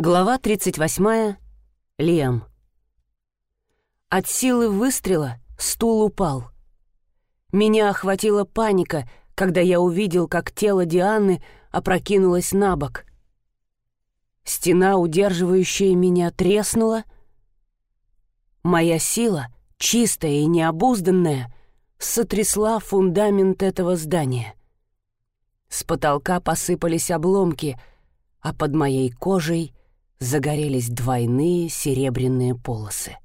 Глава 38. Лиам. От силы выстрела стул упал. Меня охватила паника, когда я увидел, как тело Дианы опрокинулось на бок. Стена, удерживающая меня, треснула. Моя сила, чистая и необузданная, сотрясла фундамент этого здания. С потолка посыпались обломки, а под моей кожей — загорелись двойные серебряные полосы.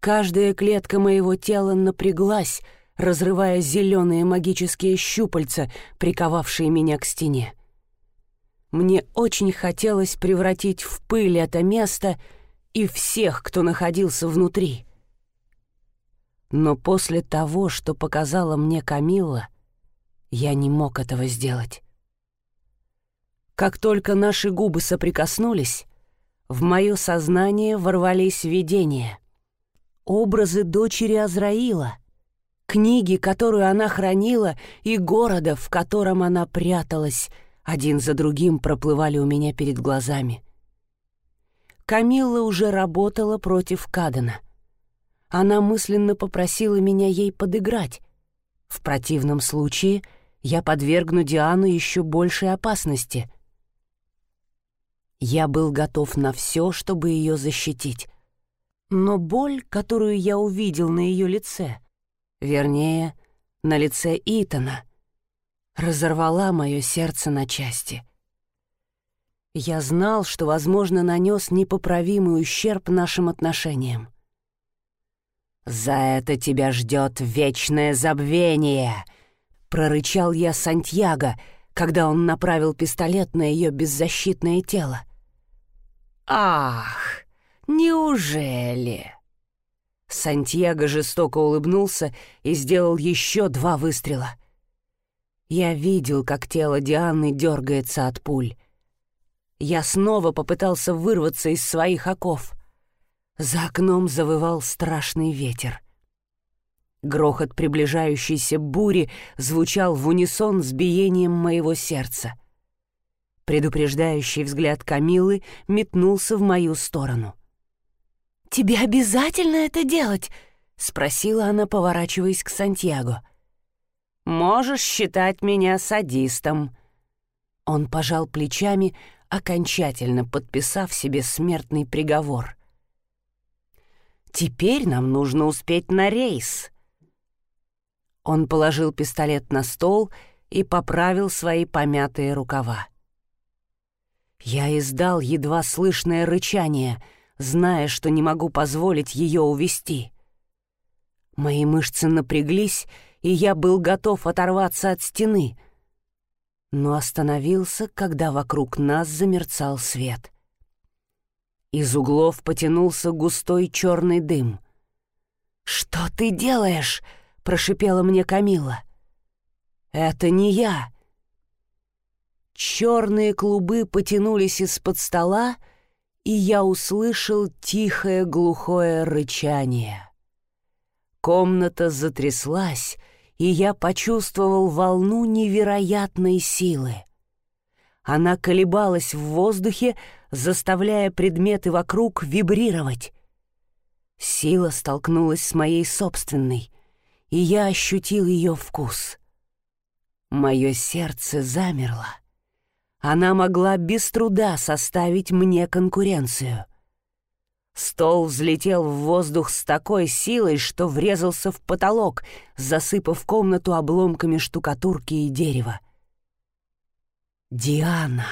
Каждая клетка моего тела напряглась, разрывая зеленые магические щупальца, приковавшие меня к стене. Мне очень хотелось превратить в пыль это место и всех, кто находился внутри. Но после того, что показала мне Камилла, я не мог этого сделать. Как только наши губы соприкоснулись, в мое сознание ворвались видения. Образы дочери Азраила, книги, которую она хранила, и города, в котором она пряталась, один за другим проплывали у меня перед глазами. Камилла уже работала против Кадена. Она мысленно попросила меня ей подыграть. В противном случае я подвергну Диану еще большей опасности — я был готов на все, чтобы ее защитить. Но боль, которую я увидел на ее лице, вернее, на лице Итана, разорвала мое сердце на части. Я знал, что, возможно, нанес непоправимый ущерб нашим отношениям. «За это тебя ждет вечное забвение!» — прорычал я Сантьяго, когда он направил пистолет на ее беззащитное тело. «Ах, неужели?» Сантьяго жестоко улыбнулся и сделал еще два выстрела. Я видел, как тело Дианы дергается от пуль. Я снова попытался вырваться из своих оков. За окном завывал страшный ветер. Грохот приближающейся бури звучал в унисон с биением моего сердца — Предупреждающий взгляд Камилы метнулся в мою сторону. «Тебе обязательно это делать?» — спросила она, поворачиваясь к Сантьяго. «Можешь считать меня садистом». Он пожал плечами, окончательно подписав себе смертный приговор. «Теперь нам нужно успеть на рейс». Он положил пистолет на стол и поправил свои помятые рукава. Я издал едва слышное рычание, зная, что не могу позволить ее увести. Мои мышцы напряглись, и я был готов оторваться от стены, но остановился, когда вокруг нас замерцал свет. Из углов потянулся густой черный дым. «Что ты делаешь?» — прошипела мне Камила. «Это не я!» Черные клубы потянулись из-под стола, и я услышал тихое глухое рычание. Комната затряслась, и я почувствовал волну невероятной силы. Она колебалась в воздухе, заставляя предметы вокруг вибрировать. Сила столкнулась с моей собственной, и я ощутил ее вкус. Мое сердце замерло она могла без труда составить мне конкуренцию. Стол взлетел в воздух с такой силой, что врезался в потолок, засыпав комнату обломками штукатурки и дерева. Диана.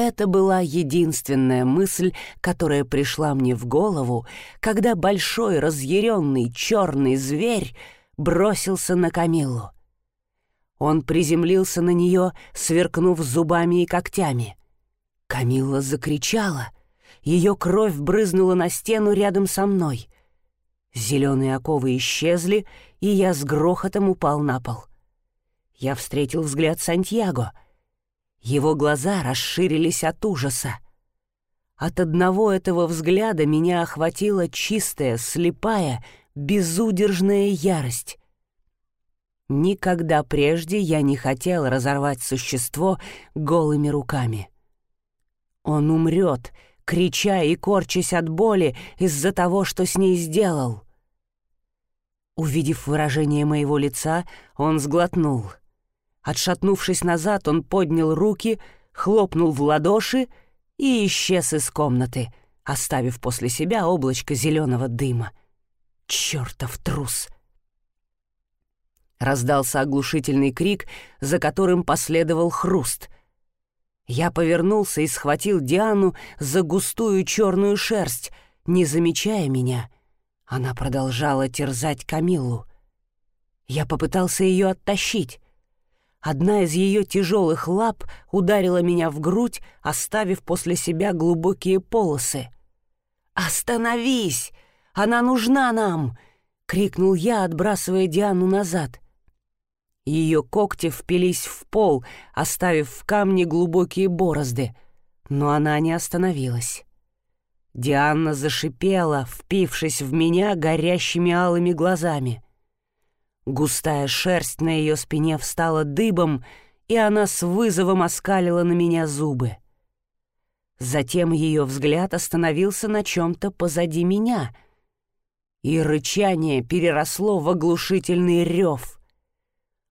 Это была единственная мысль, которая пришла мне в голову, когда большой разъяренный черный зверь бросился на Камилу. Он приземлился на нее, сверкнув зубами и когтями. Камилла закричала. Ее кровь брызнула на стену рядом со мной. Зеленые оковы исчезли, и я с грохотом упал на пол. Я встретил взгляд Сантьяго. Его глаза расширились от ужаса. От одного этого взгляда меня охватила чистая, слепая, безудержная ярость. Никогда прежде я не хотел разорвать существо голыми руками. Он умрет, крича и корчась от боли из-за того, что с ней сделал. Увидев выражение моего лица, он сглотнул. Отшатнувшись назад, он поднял руки, хлопнул в ладоши и исчез из комнаты, оставив после себя облачко зеленого дыма. Чертов трус! Раздался оглушительный крик, за которым последовал хруст. Я повернулся и схватил Диану за густую черную шерсть, не замечая меня — она продолжала терзать Камиллу. Я попытался ее оттащить. Одна из ее тяжелых лап ударила меня в грудь, оставив после себя глубокие полосы. «Остановись! Она нужна нам!» — крикнул я, отбрасывая Диану назад. Ее когти впились в пол, оставив в камне глубокие борозды, но она не остановилась. Диана зашипела, впившись в меня горящими алыми глазами. Густая шерсть на ее спине встала дыбом, и она с вызовом оскалила на меня зубы. Затем ее взгляд остановился на чем-то позади меня, и рычание переросло в оглушительный рев.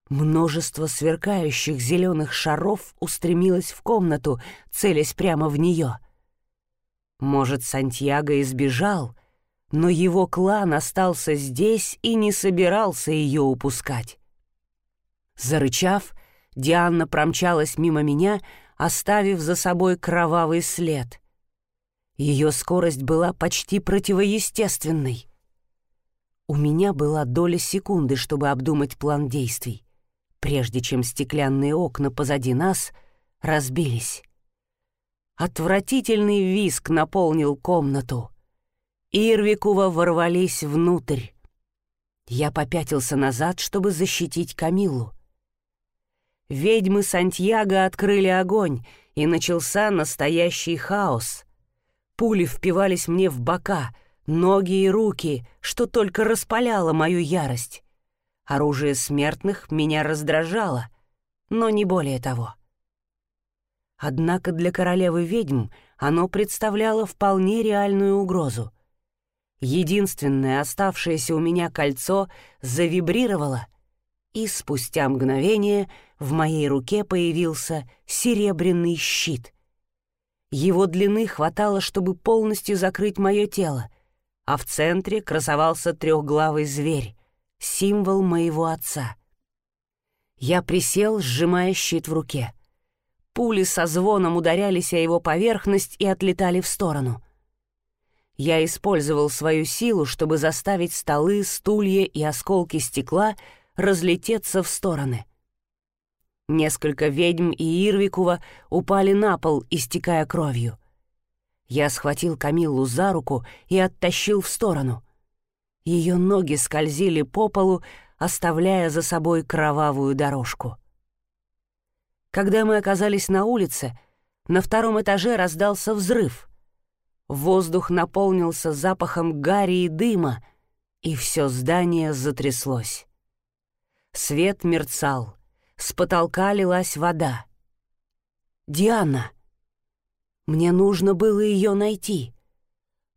Множество сверкающих зеленых шаров устремилось в комнату, целясь прямо в нее — может, Сантьяго избежал, но его клан остался здесь и не собирался ее упускать. Зарычав, Диана промчалась мимо меня, оставив за собой кровавый след. Ее скорость была почти противоестественной. У меня была доля секунды, чтобы обдумать план действий, прежде чем стеклянные окна позади нас разбились. Отвратительный виск наполнил комнату. Ирвикува ворвались внутрь. Я попятился назад, чтобы защитить Камилу. Ведьмы Сантьяго открыли огонь, и начался настоящий хаос. Пули впивались мне в бока, ноги и руки, что только распаляло мою ярость. Оружие смертных меня раздражало, но не более того. Однако для королевы ведьм оно представляло вполне реальную угрозу. Единственное оставшееся у меня кольцо завибрировало, и спустя мгновение в моей руке появился серебряный щит. Его длины хватало, чтобы полностью закрыть мое тело, а в центре красовался трехглавый зверь, символ моего отца. Я присел, сжимая щит в руке — Пули со звоном ударялись о его поверхность и отлетали в сторону. Я использовал свою силу, чтобы заставить столы, стулья и осколки стекла разлететься в стороны. Несколько ведьм и Ирвикова упали на пол, истекая кровью. Я схватил Камиллу за руку и оттащил в сторону. Ее ноги скользили по полу, оставляя за собой кровавую дорожку. Когда мы оказались на улице, на втором этаже раздался взрыв. Воздух наполнился запахом гари и дыма, и все здание затряслось. Свет мерцал, с потолка лилась вода. «Диана!» Мне нужно было ее найти.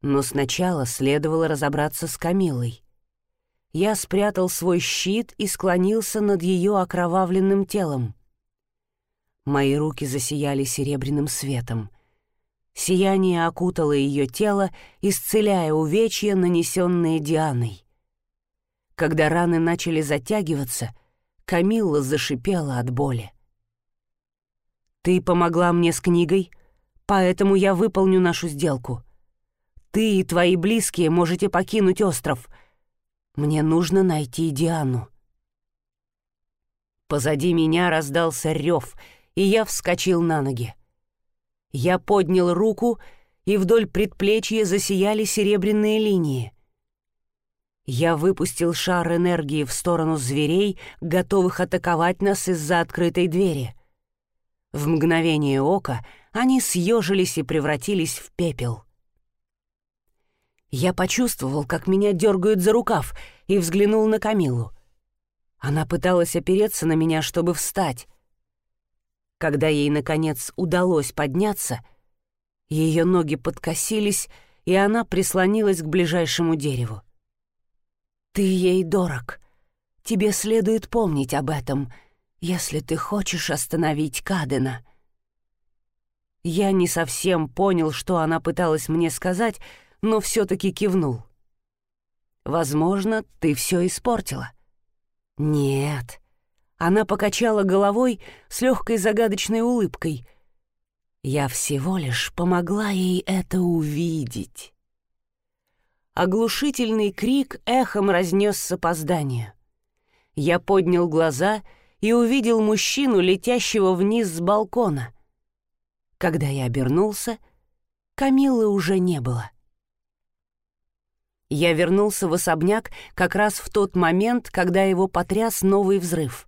Но сначала следовало разобраться с Камилой. Я спрятал свой щит и склонился над ее окровавленным телом. Мои руки засияли серебряным светом. Сияние окутало ее тело, исцеляя увечья, нанесенные Дианой. Когда раны начали затягиваться, Камилла зашипела от боли. «Ты помогла мне с книгой, поэтому я выполню нашу сделку. Ты и твои близкие можете покинуть остров. Мне нужно найти Диану». Позади меня раздался рев — и я вскочил на ноги. Я поднял руку, и вдоль предплечья засияли серебряные линии. Я выпустил шар энергии в сторону зверей, готовых атаковать нас из-за открытой двери. В мгновение ока они съежились и превратились в пепел. Я почувствовал, как меня дергают за рукав, и взглянул на Камилу. Она пыталась опереться на меня, чтобы встать, когда ей, наконец, удалось подняться, Ее ноги подкосились, и она прислонилась к ближайшему дереву. «Ты ей дорог. Тебе следует помнить об этом, если ты хочешь остановить Кадена». Я не совсем понял, что она пыталась мне сказать, но все-таки кивнул. «Возможно, ты все испортила». «Нет». Она покачала головой с легкой загадочной улыбкой. «Я всего лишь помогла ей это увидеть». Оглушительный крик эхом разнесся по зданию. Я поднял глаза и увидел мужчину, летящего вниз с балкона. Когда я обернулся, Камилы уже не было. Я вернулся в особняк как раз в тот момент, когда его потряс новый взрыв.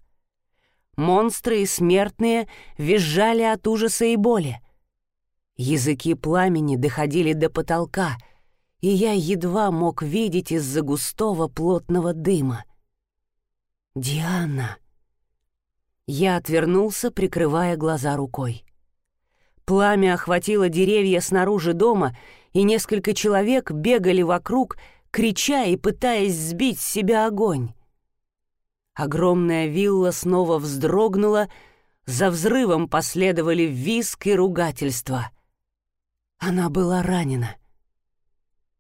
Монстры и смертные визжали от ужаса и боли. Языки пламени доходили до потолка, и я едва мог видеть из-за густого плотного дыма. «Диана!» Я отвернулся, прикрывая глаза рукой. Пламя охватило деревья снаружи дома, и несколько человек бегали вокруг, крича и пытаясь сбить с себя огонь. Огромная вилла снова вздрогнула, за взрывом последовали виск и ругательства. Она была ранена.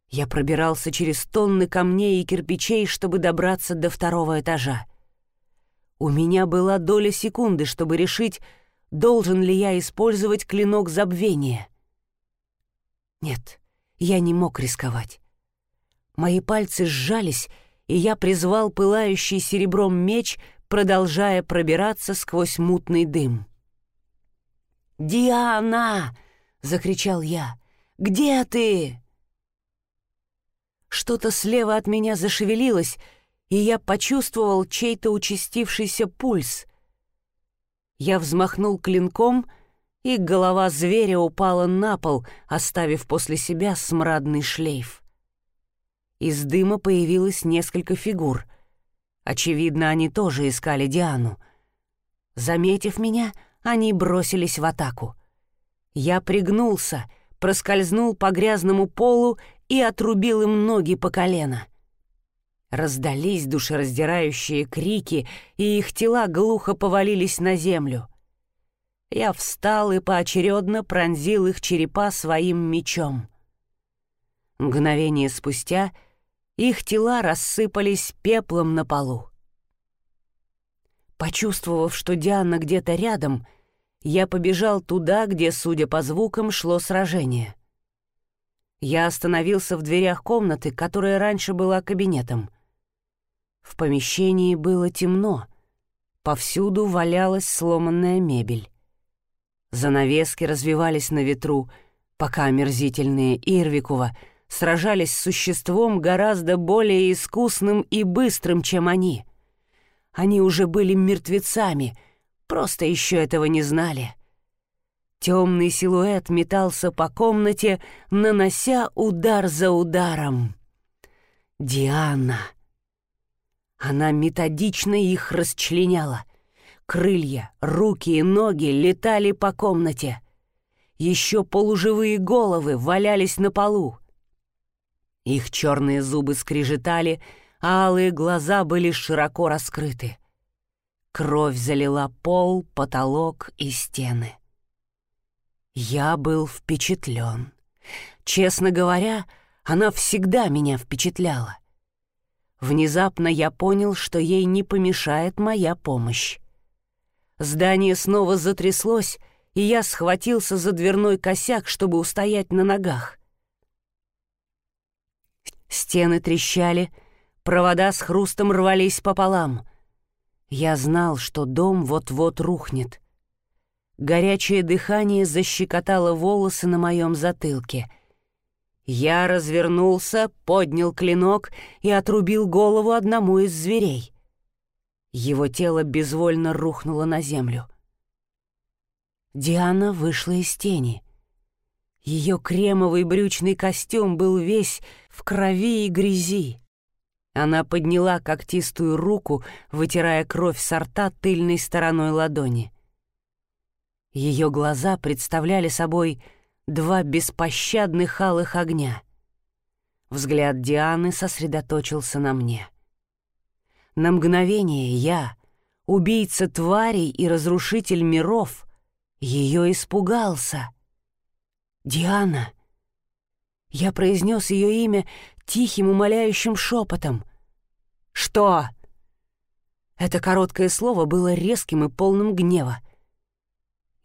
Я пробирался через тонны камней и кирпичей, чтобы добраться до второго этажа. У меня была доля секунды, чтобы решить, должен ли я использовать клинок забвения. Нет, я не мог рисковать. Мои пальцы сжались, и я призвал пылающий серебром меч, продолжая пробираться сквозь мутный дым. «Диана!» — закричал я. «Где ты?» Что-то слева от меня зашевелилось, и я почувствовал чей-то участившийся пульс. Я взмахнул клинком, и голова зверя упала на пол, оставив после себя смрадный шлейф. Из дыма появилось несколько фигур. Очевидно, они тоже искали Диану. Заметив меня, они бросились в атаку. Я пригнулся, проскользнул по грязному полу и отрубил им ноги по колено. Раздались душераздирающие крики, и их тела глухо повалились на землю. Я встал и поочередно пронзил их черепа своим мечом. Мгновение спустя — их тела рассыпались пеплом на полу. Почувствовав, что Диана где-то рядом, я побежал туда, где, судя по звукам, шло сражение. Я остановился в дверях комнаты, которая раньше была кабинетом. В помещении было темно. Повсюду валялась сломанная мебель. Занавески развивались на ветру, пока омерзительные Ирвикова — сражались с существом гораздо более искусным и быстрым, чем они. Они уже были мертвецами, просто еще этого не знали. Темный силуэт метался по комнате, нанося удар за ударом. Диана. Она методично их расчленяла. Крылья, руки и ноги летали по комнате. Еще полуживые головы валялись на полу. Их черные зубы скрежетали, а алые глаза были широко раскрыты. Кровь залила пол, потолок и стены. Я был впечатлен. Честно говоря, она всегда меня впечатляла. Внезапно я понял, что ей не помешает моя помощь. Здание снова затряслось, и я схватился за дверной косяк, чтобы устоять на ногах. Стены трещали, провода с хрустом рвались пополам. Я знал, что дом вот-вот рухнет. Горячее дыхание защекотало волосы на моем затылке. Я развернулся, поднял клинок и отрубил голову одному из зверей. Его тело безвольно рухнуло на землю. Диана вышла из тени. Ее кремовый брючный костюм был весь в крови и грязи. Она подняла когтистую руку, вытирая кровь со рта тыльной стороной ладони. Ее глаза представляли собой два беспощадных алых огня. Взгляд Дианы сосредоточился на мне. На мгновение я, убийца тварей и разрушитель миров, ее испугался. «Диана!» Я произнес ее имя тихим умоляющим шепотом. «Что?» Это короткое слово было резким и полным гнева.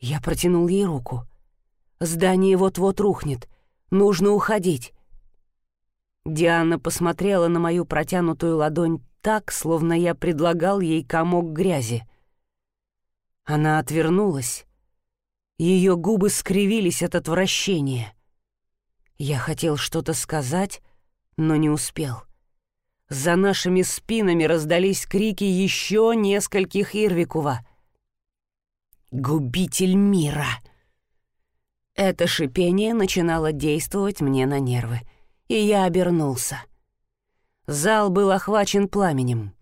Я протянул ей руку. «Здание вот-вот рухнет. Нужно уходить». Диана посмотрела на мою протянутую ладонь так, словно я предлагал ей комок грязи. Она отвернулась. Ее губы скривились от отвращения. Я хотел что-то сказать, но не успел. За нашими спинами раздались крики еще нескольких Ирвикува. «Губитель мира!» Это шипение начинало действовать мне на нервы, и я обернулся. Зал был охвачен пламенем.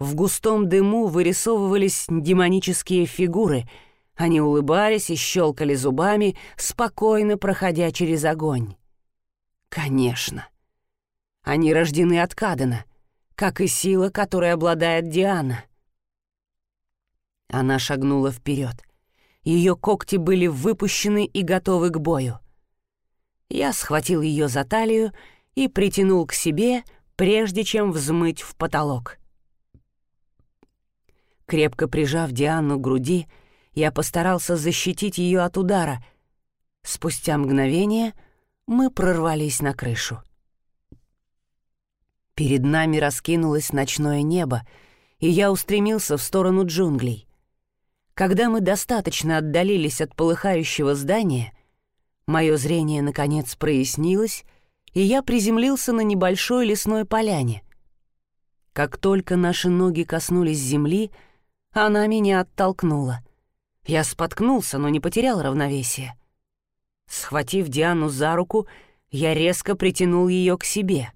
В густом дыму вырисовывались демонические фигуры. Они улыбались и щелкали зубами, спокойно проходя через огонь. Конечно. Они рождены от Кадена, как и сила, которой обладает Диана. Она шагнула вперед. Ее когти были выпущены и готовы к бою. Я схватил ее за талию и притянул к себе — прежде чем взмыть в потолок. Крепко прижав Диану к груди, я постарался защитить ее от удара. Спустя мгновение мы прорвались на крышу. Перед нами раскинулось ночное небо, и я устремился в сторону джунглей. Когда мы достаточно отдалились от полыхающего здания, мое зрение наконец прояснилось — и я приземлился на небольшой лесной поляне. Как только наши ноги коснулись земли, она меня оттолкнула. Я споткнулся, но не потерял равновесие. Схватив Диану за руку, я резко притянул ее к себе.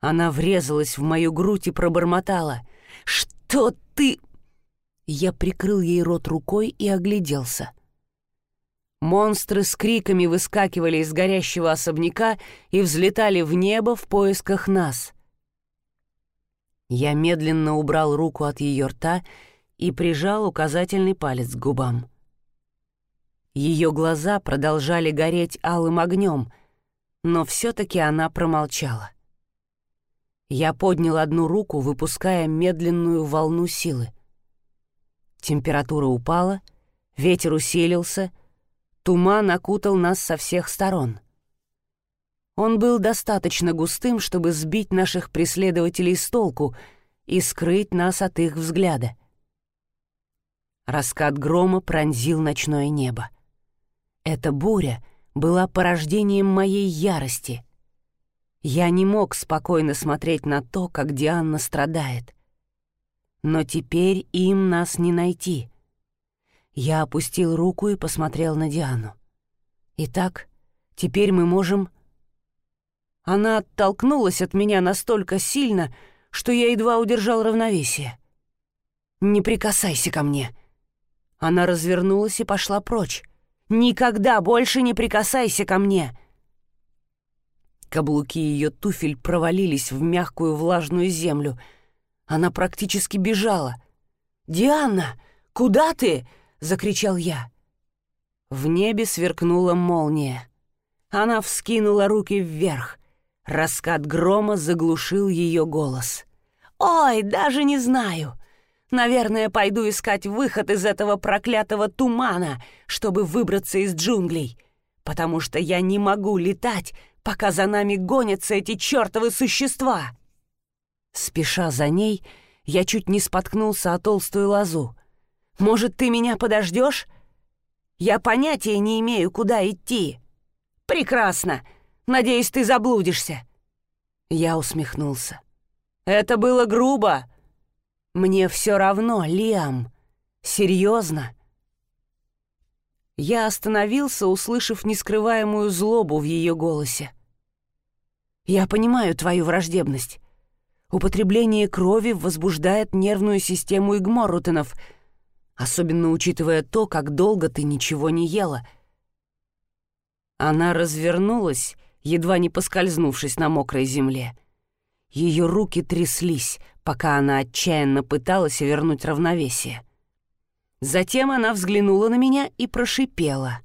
Она врезалась в мою грудь и пробормотала. «Что ты...» Я прикрыл ей рот рукой и огляделся — Монстры с криками выскакивали из горящего особняка и взлетали в небо в поисках нас. Я медленно убрал руку от ее рта и прижал указательный палец к губам. Ее глаза продолжали гореть алым огнем, но все-таки она промолчала. Я поднял одну руку, выпуская медленную волну силы. Температура упала, ветер усилился — Туман окутал нас со всех сторон. Он был достаточно густым, чтобы сбить наших преследователей с толку и скрыть нас от их взгляда. Раскат грома пронзил ночное небо. Эта буря была порождением моей ярости. Я не мог спокойно смотреть на то, как Диана страдает. Но теперь им нас не найти — я опустил руку и посмотрел на Диану. «Итак, теперь мы можем...» Она оттолкнулась от меня настолько сильно, что я едва удержал равновесие. «Не прикасайся ко мне!» Она развернулась и пошла прочь. «Никогда больше не прикасайся ко мне!» Каблуки ее туфель провалились в мягкую влажную землю. Она практически бежала. «Диана, куда ты?» закричал я. В небе сверкнула молния. Она вскинула руки вверх. Раскат грома заглушил ее голос. «Ой, даже не знаю. Наверное, пойду искать выход из этого проклятого тумана, чтобы выбраться из джунглей, потому что я не могу летать, пока за нами гонятся эти чертовы существа». Спеша за ней, я чуть не споткнулся о толстую лозу. Может, ты меня подождешь? Я понятия не имею, куда идти. Прекрасно. Надеюсь, ты заблудишься. Я усмехнулся. Это было грубо. Мне все равно, Лиам. Серьезно. Я остановился, услышав нескрываемую злобу в ее голосе. Я понимаю твою враждебность. Употребление крови возбуждает нервную систему игморрутенов — особенно учитывая то, как долго ты ничего не ела. Она развернулась, едва не поскользнувшись на мокрой земле. Ее руки тряслись, пока она отчаянно пыталась вернуть равновесие. Затем она взглянула на меня и прошипела.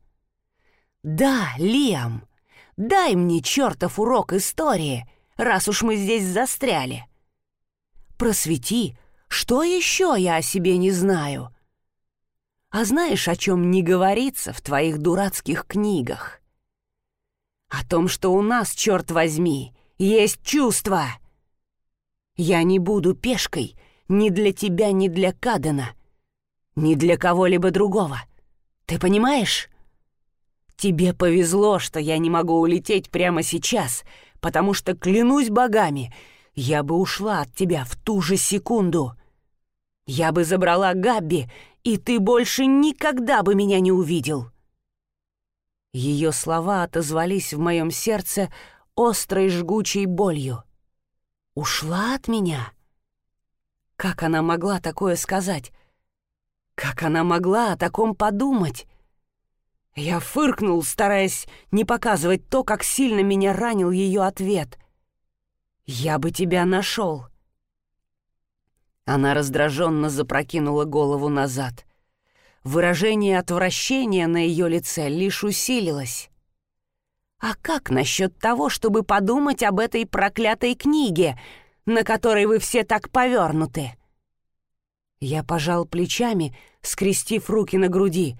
«Да, Лиам, дай мне чертов урок истории, раз уж мы здесь застряли. Просвети, что еще я о себе не знаю? А знаешь, о чем не говорится в твоих дурацких книгах? О том, что у нас, черт возьми, есть чувства. Я не буду пешкой ни для тебя, ни для Кадена, ни для кого-либо другого. Ты понимаешь? Тебе повезло, что я не могу улететь прямо сейчас, потому что, клянусь богами, я бы ушла от тебя в ту же секунду. Я бы забрала Габби, и ты больше никогда бы меня не увидел. Ее слова отозвались в моем сердце острой жгучей болью. Ушла от меня? Как она могла такое сказать? Как она могла о таком подумать? Я фыркнул, стараясь не показывать то, как сильно меня ранил ее ответ. «Я бы тебя нашел». Она раздраженно запрокинула голову назад. Выражение отвращения на ее лице лишь усилилось. «А как насчет того, чтобы подумать об этой проклятой книге, на которой вы все так повернуты?» Я пожал плечами, скрестив руки на груди,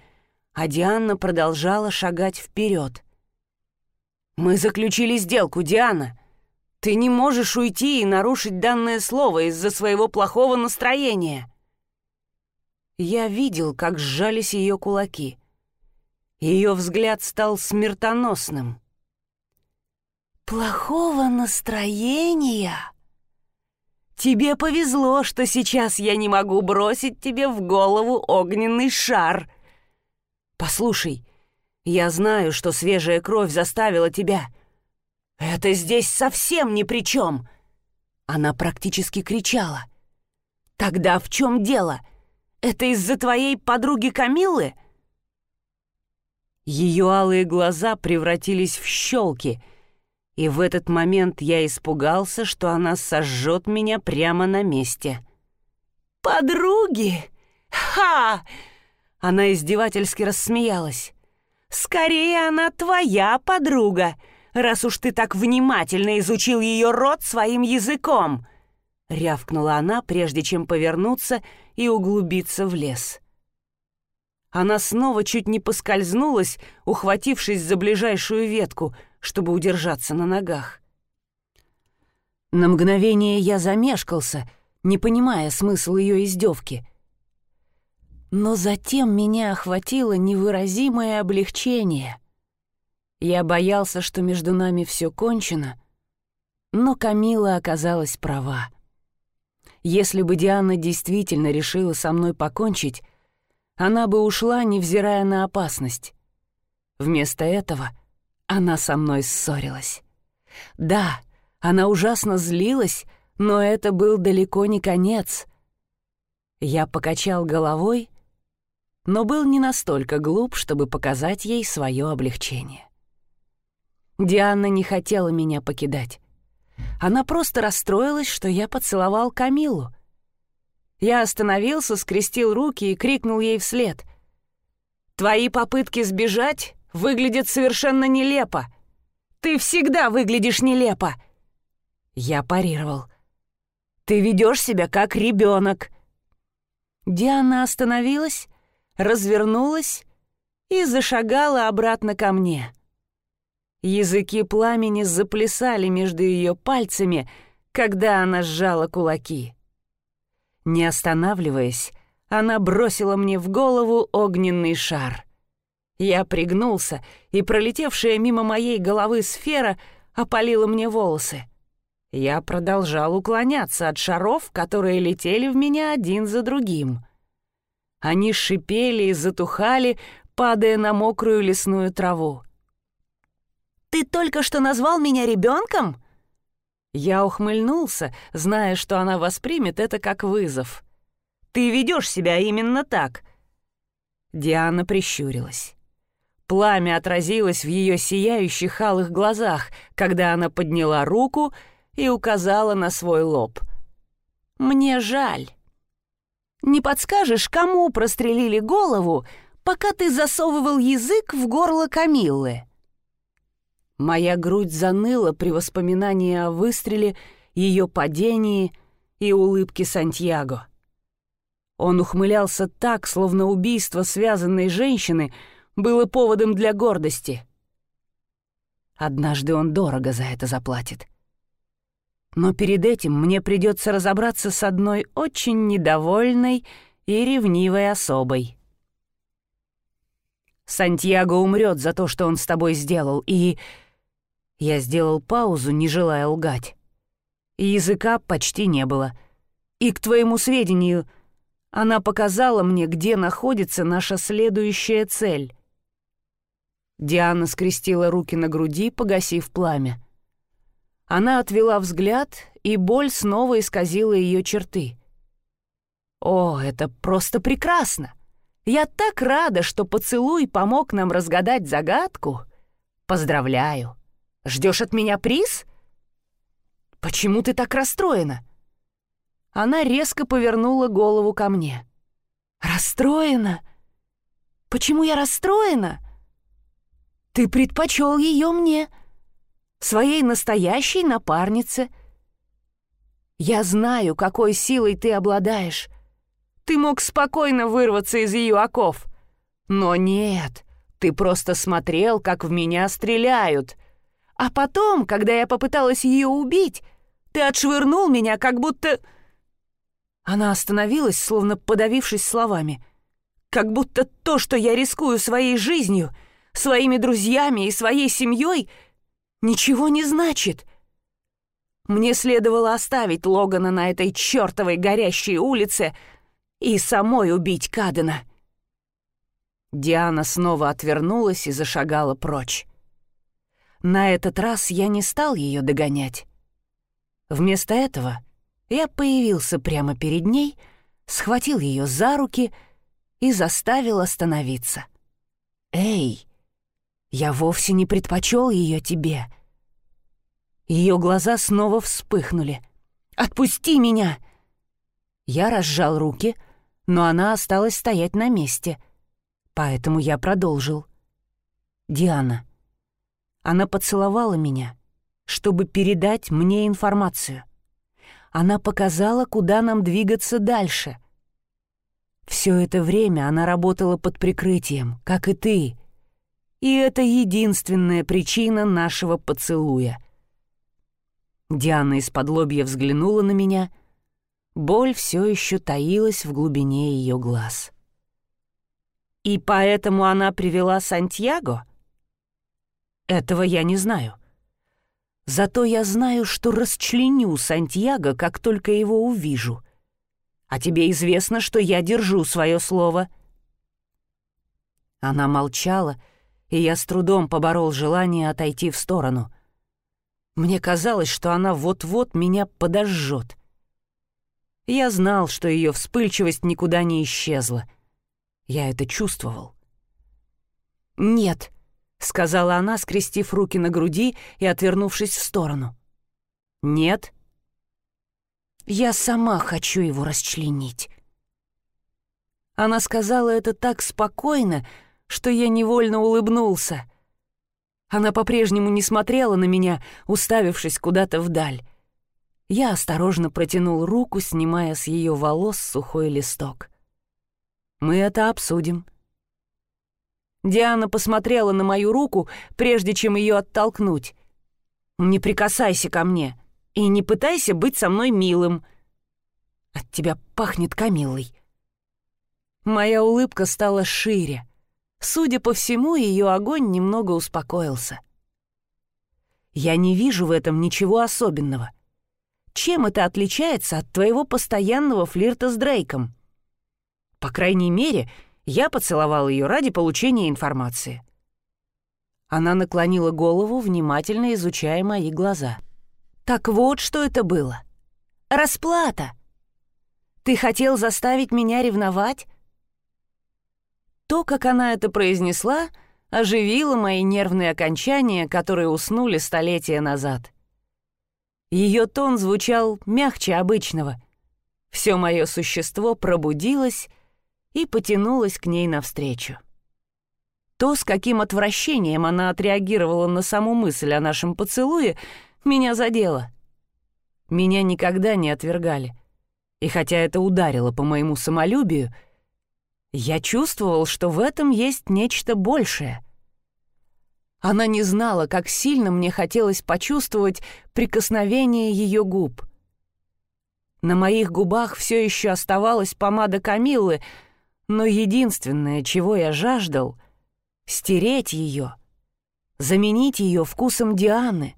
а Диана продолжала шагать вперед. «Мы заключили сделку, Диана. Ты не можешь уйти и нарушить данное слово из-за своего плохого настроения». Я видел, как сжались ее кулаки. Ее взгляд стал смертоносным. «Плохого настроения? Тебе повезло, что сейчас я не могу бросить тебе в голову огненный шар. Послушай, я знаю, что свежая кровь заставила тебя. Это здесь совсем ни при чем!» Она практически кричала. «Тогда в чем дело?» Это из-за твоей подруги Камиллы?» Ее алые глаза превратились в щелки, и в этот момент я испугался, что она сожжет меня прямо на месте. «Подруги? Ха!» Она издевательски рассмеялась. «Скорее она твоя подруга, раз уж ты так внимательно изучил ее рот своим языком!» Рявкнула она, прежде чем повернуться и углубиться в лес. Она снова чуть не поскользнулась, ухватившись за ближайшую ветку, чтобы удержаться на ногах. На мгновение я замешкался, не понимая смысл ее издевки. Но затем меня охватило невыразимое облегчение. Я боялся, что между нами все кончено, но Камила оказалась права. Если бы Диана действительно решила со мной покончить, она бы ушла, невзирая на опасность. Вместо этого она со мной ссорилась. Да, она ужасно злилась, но это был далеко не конец. Я покачал головой, но был не настолько глуп, чтобы показать ей свое облегчение. Диана не хотела меня покидать. Она просто расстроилась, что я поцеловал Камилу. Я остановился, скрестил руки и крикнул ей вслед. «Твои попытки сбежать выглядят совершенно нелепо. Ты всегда выглядишь нелепо!» Я парировал. «Ты ведешь себя как ребенок!» Диана остановилась, развернулась и зашагала обратно ко мне. Языки пламени заплясали между ее пальцами, когда она сжала кулаки. Не останавливаясь, она бросила мне в голову огненный шар. Я пригнулся, и пролетевшая мимо моей головы сфера опалила мне волосы. Я продолжал уклоняться от шаров, которые летели в меня один за другим. Они шипели и затухали, падая на мокрую лесную траву. Ты только что назвал меня ребенком?» Я ухмыльнулся, зная, что она воспримет это как вызов. «Ты ведешь себя именно так!» Диана прищурилась. Пламя отразилось в ее сияющих алых глазах, когда она подняла руку и указала на свой лоб. «Мне жаль. Не подскажешь, кому прострелили голову, пока ты засовывал язык в горло Камиллы?» Моя грудь заныла при воспоминании о выстреле, ее падении и улыбке Сантьяго. Он ухмылялся так, словно убийство связанной женщины было поводом для гордости. Однажды он дорого за это заплатит. Но перед этим мне придется разобраться с одной очень недовольной и ревнивой особой. Сантьяго умрет за то, что он с тобой сделал, и... Я сделал паузу, не желая лгать. Языка почти не было. И, к твоему сведению, она показала мне, где находится наша следующая цель. Диана скрестила руки на груди, погасив пламя. Она отвела взгляд, и боль снова исказила ее черты. «О, это просто прекрасно! Я так рада, что поцелуй помог нам разгадать загадку. Поздравляю! Ждешь от меня приз? Почему ты так расстроена?» Она резко повернула голову ко мне. «Расстроена? Почему я расстроена? Ты предпочел ее мне, своей настоящей напарнице. Я знаю, какой силой ты обладаешь. Ты мог спокойно вырваться из ее оков. Но нет, ты просто смотрел, как в меня стреляют. А потом, когда я попыталась ее убить, ты отшвырнул меня, как будто... Она остановилась, словно подавившись словами. Как будто то, что я рискую своей жизнью, своими друзьями и своей семьей, ничего не значит. Мне следовало оставить Логана на этой чертовой горящей улице и самой убить Кадена. Диана снова отвернулась и зашагала прочь. На этот раз я не стал ее догонять. Вместо этого я появился прямо перед ней, схватил ее за руки и заставил остановиться. «Эй, я вовсе не предпочел ее тебе». Ее глаза снова вспыхнули. «Отпусти меня!» Я разжал руки, но она осталась стоять на месте, поэтому я продолжил. «Диана». Она поцеловала меня, чтобы передать мне информацию она показала, куда нам двигаться дальше. Все это время она работала под прикрытием, как и ты. И это единственная причина нашего поцелуя. Диана из-под лобья взглянула на меня. Боль все еще таилась в глубине ее глаз. «И поэтому она привела Сантьяго?» «Этого я не знаю. Зато я знаю, что расчленю Сантьяго, как только его увижу. А тебе известно, что я держу свое слово». Она молчала, и я с трудом поборол желание отойти в сторону. Мне казалось, что она вот-вот меня подожжет. Я знал, что ее вспыльчивость никуда не исчезла. Я это чувствовал. «Нет», — сказала она, скрестив руки на груди и отвернувшись в сторону. «Нет?» «Я сама хочу его расчленить». Она сказала это так спокойно, что я невольно улыбнулся. Она по-прежнему не смотрела на меня, уставившись куда-то вдаль. Я осторожно протянул руку, снимая с ее волос сухой листок. «Мы это обсудим», Диана посмотрела на мою руку, прежде чем ее оттолкнуть. «Не прикасайся ко мне и не пытайся быть со мной милым. От тебя пахнет Камиллой». Моя улыбка стала шире. Судя по всему, ее огонь немного успокоился. «Я не вижу в этом ничего особенного. Чем это отличается от твоего постоянного флирта с Дрейком? По крайней мере, — я поцеловал ее ради получения информации. Она наклонила голову, внимательно изучая мои глаза. «Так вот, что это было. Расплата. Ты хотел заставить меня ревновать?» То, как она это произнесла, оживила мои нервные окончания, которые уснули столетия назад. Ее тон звучал мягче обычного. Все мое существо пробудилось и потянулось к ней навстречу. То, с каким отвращением она отреагировала на саму мысль о нашем поцелуе, меня задело. Меня никогда не отвергали. И хотя это ударило по моему самолюбию, я чувствовал, что в этом есть нечто большее. Она не знала, как сильно мне хотелось почувствовать прикосновение ее губ. На моих губах все еще оставалась помада Камиллы, но единственное, чего я жаждал — стереть ее, заменить ее вкусом Дианы.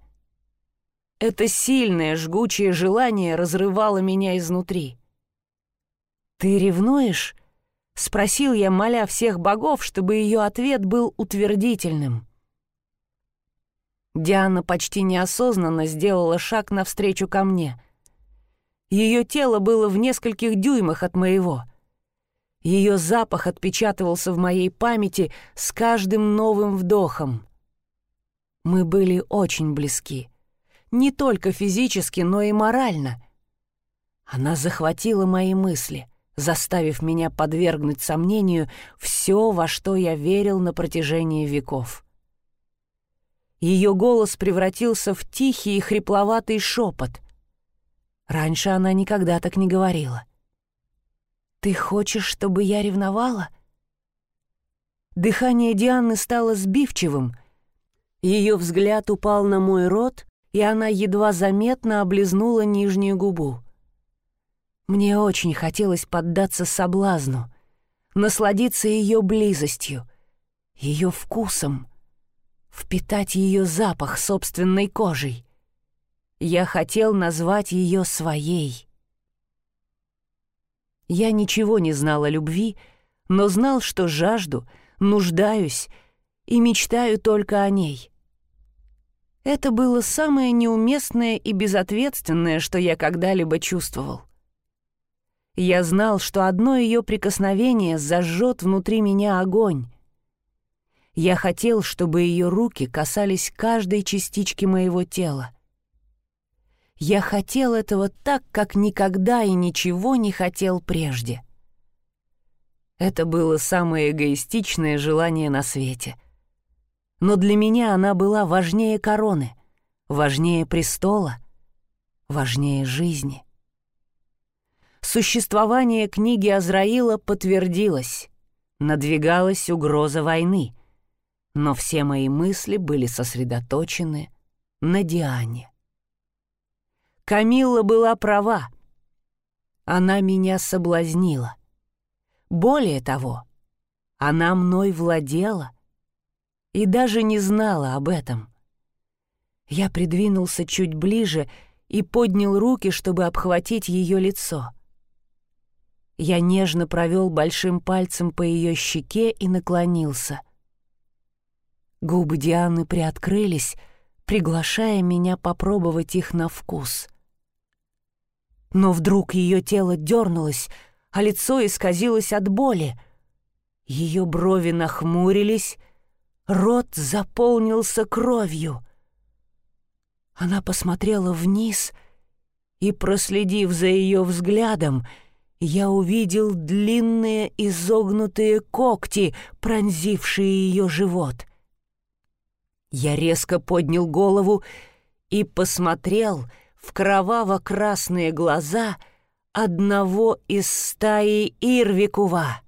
Это сильное жгучее желание разрывало меня изнутри. «Ты ревнуешь?» — спросил я, моля всех богов, чтобы ее ответ был утвердительным. Диана почти неосознанно сделала шаг навстречу ко мне. Ее тело было в нескольких дюймах от моего. Ее запах отпечатывался в моей памяти с каждым новым вдохом. Мы были очень близки. Не только физически, но и морально. Она захватила мои мысли, заставив меня подвергнуть сомнению все, во что я верил на протяжении веков. Ее голос превратился в тихий и хрипловатый шепот. Раньше она никогда так не говорила. «Ты хочешь, чтобы я ревновала?» Дыхание Дианы стало сбивчивым. Ее взгляд упал на мой рот, и она едва заметно облизнула нижнюю губу. Мне очень хотелось поддаться соблазну, насладиться ее близостью, ее вкусом, впитать ее запах собственной кожей. Я хотел назвать ее своей. Я ничего не знал о любви, но знал, что жажду, нуждаюсь и мечтаю только о ней. Это было самое неуместное и безответственное, что я когда-либо чувствовал. Я знал, что одно ее прикосновение зажжет внутри меня огонь. Я хотел, чтобы ее руки касались каждой частички моего тела. Я хотел этого так, как никогда и ничего не хотел прежде. Это было самое эгоистичное желание на свете. Но для меня она была важнее короны, важнее престола, важнее жизни. Существование книги Азраила подтвердилось. Надвигалась угроза войны. Но все мои мысли были сосредоточены на Диане. Камилла была права. Она меня соблазнила. Более того, она мной владела и даже не знала об этом. Я придвинулся чуть ближе и поднял руки, чтобы обхватить ее лицо. Я нежно провел большим пальцем по ее щеке и наклонился. Губы Дианы приоткрылись, приглашая меня попробовать их на вкус — но вдруг ее тело дернулось, а лицо исказилось от боли. Ее брови нахмурились, рот заполнился кровью. Она посмотрела вниз, и, проследив за ее взглядом, я увидел длинные изогнутые когти, пронзившие ее живот. Я резко поднял голову и посмотрел — в кроваво-красные глаза одного из стаи Ирвикува.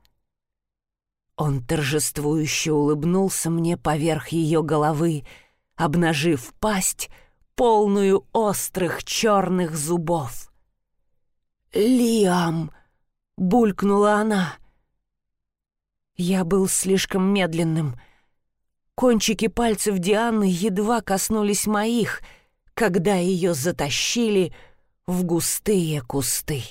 Он торжествующе улыбнулся мне поверх ее головы, обнажив пасть, полную острых черных зубов. «Лиам!» — булькнула она. Я был слишком медленным. Кончики пальцев Дианы едва коснулись моих — когда ее затащили в густые кусты.